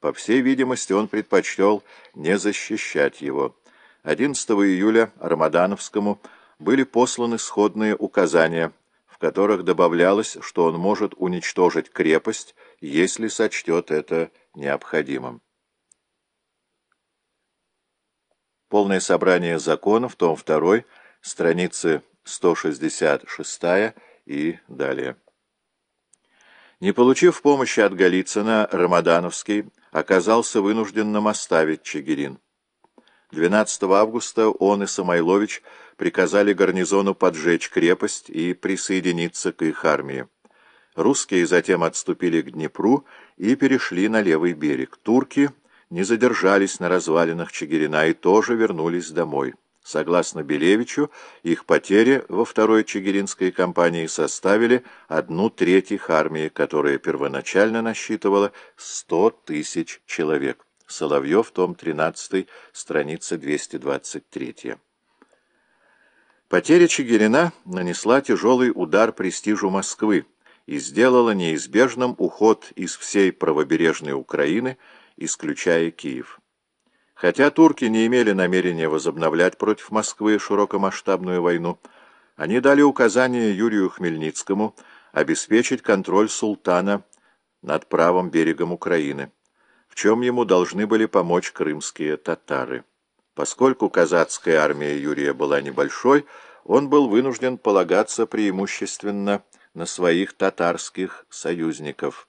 По всей видимости, он предпочтел не защищать его. 11 июля Рамадановскому были посланы сходные указания, в которых добавлялось, что он может уничтожить крепость, если сочтет это необходимым. Полное собрание законов, том 2, страницы 166 и далее. Не получив помощи от Голицына, Рамадановский оказался вынужденным оставить Чигирин. 12 августа он и Самойлович приказали гарнизону поджечь крепость и присоединиться к их армии. Русские затем отступили к Днепру и перешли на левый берег. Турки не задержались на развалинах Чигирина и тоже вернулись домой. Согласно Белевичу, их потери во второй Чигиринской кампании составили одну треть их армии, которая первоначально насчитывала 100 тысяч человек. Соловьев, том 13, страница 223. Потеря Чигирина нанесла тяжелый удар престижу Москвы и сделала неизбежным уход из всей правобережной Украины, исключая Киев. Хотя турки не имели намерения возобновлять против Москвы широкомасштабную войну, они дали указание Юрию Хмельницкому обеспечить контроль султана над правым берегом Украины, в чем ему должны были помочь крымские татары. Поскольку казацкая армия Юрия была небольшой, он был вынужден полагаться преимущественно на своих татарских союзников.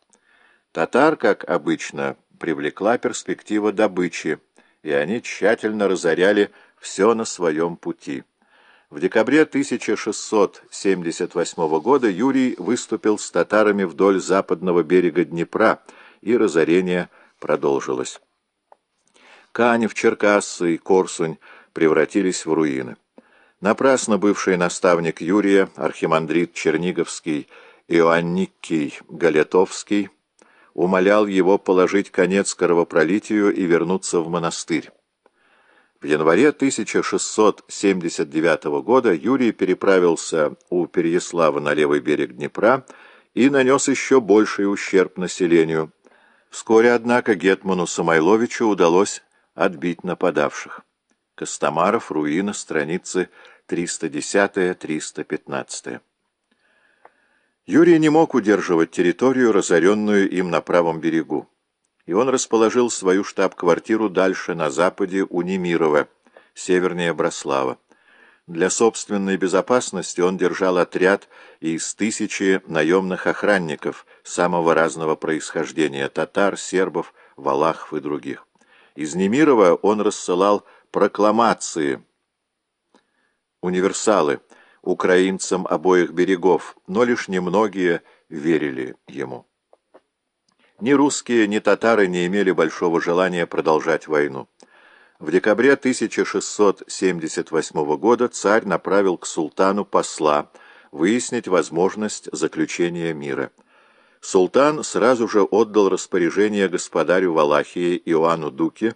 Татар, как обычно, привлекла перспектива добычи, и они тщательно разоряли все на своем пути. В декабре 1678 года Юрий выступил с татарами вдоль западного берега Днепра, и разорение продолжилось. Канев, Черкассы и Корсунь превратились в руины. Напрасно бывший наставник Юрия, архимандрит Черниговский, Иоанникий Галетовский, умолял его положить конец кровопролитию и вернуться в монастырь. В январе 1679 года Юрий переправился у Переяслава на левый берег Днепра и нанес еще больший ущерб населению. Вскоре, однако, Гетману Самойловичу удалось отбить нападавших. Костомаров, руина, страницы 310-315. Юрий не мог удерживать территорию, разоренную им на правом берегу, и он расположил свою штаб-квартиру дальше, на западе, у Немирова, севернее Брослава. Для собственной безопасности он держал отряд из тысячи наемных охранников самого разного происхождения – татар, сербов, валахов и других. Из Немирова он рассылал прокламации, универсалы – украинцам обоих берегов, но лишь немногие верили ему. Ни русские, ни татары не имели большого желания продолжать войну. В декабре 1678 года царь направил к султану посла выяснить возможность заключения мира. Султан сразу же отдал распоряжение господарю Валахии Иоанну Дуке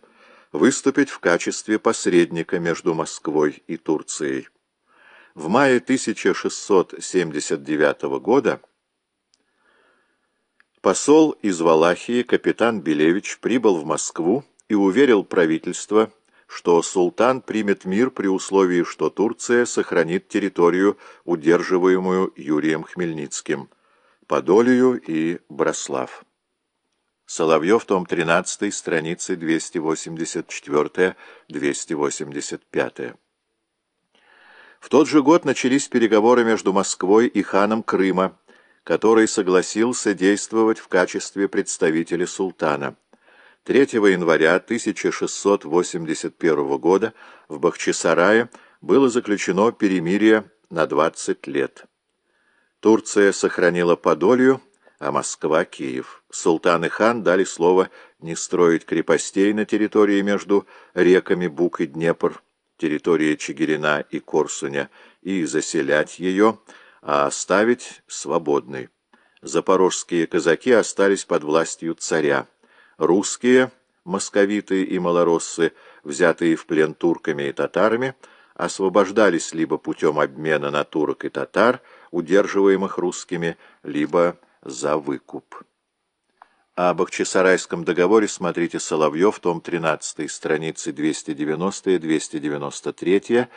выступить в качестве посредника между Москвой и Турцией. В мае 1679 года посол из Валахии капитан Белевич прибыл в Москву и уверил правительство, что султан примет мир при условии, что Турция сохранит территорию, удерживаемую Юрием Хмельницким, Подолию и Брослав. Соловьев, том 13, страницы 284-285. В тот же год начались переговоры между Москвой и ханом Крыма, который согласился действовать в качестве представителя султана. 3 января 1681 года в Бахчисарае было заключено перемирие на 20 лет. Турция сохранила Подолью, а Москва — Киев. Султан и хан дали слово не строить крепостей на территории между реками Бук и Днепр, территории Чигирина и Корсуня и заселять ее, а оставить свободной. Запорожские казаки остались под властью царя. Русские, московиты и малороссы, взятые в плен турками и татарами, освобождались либо путем обмена на турок и татар, удерживаемых русскими, либо за выкуп. О Бахчисарайском договоре смотрите Соловьев, том 13, страницы 290-293,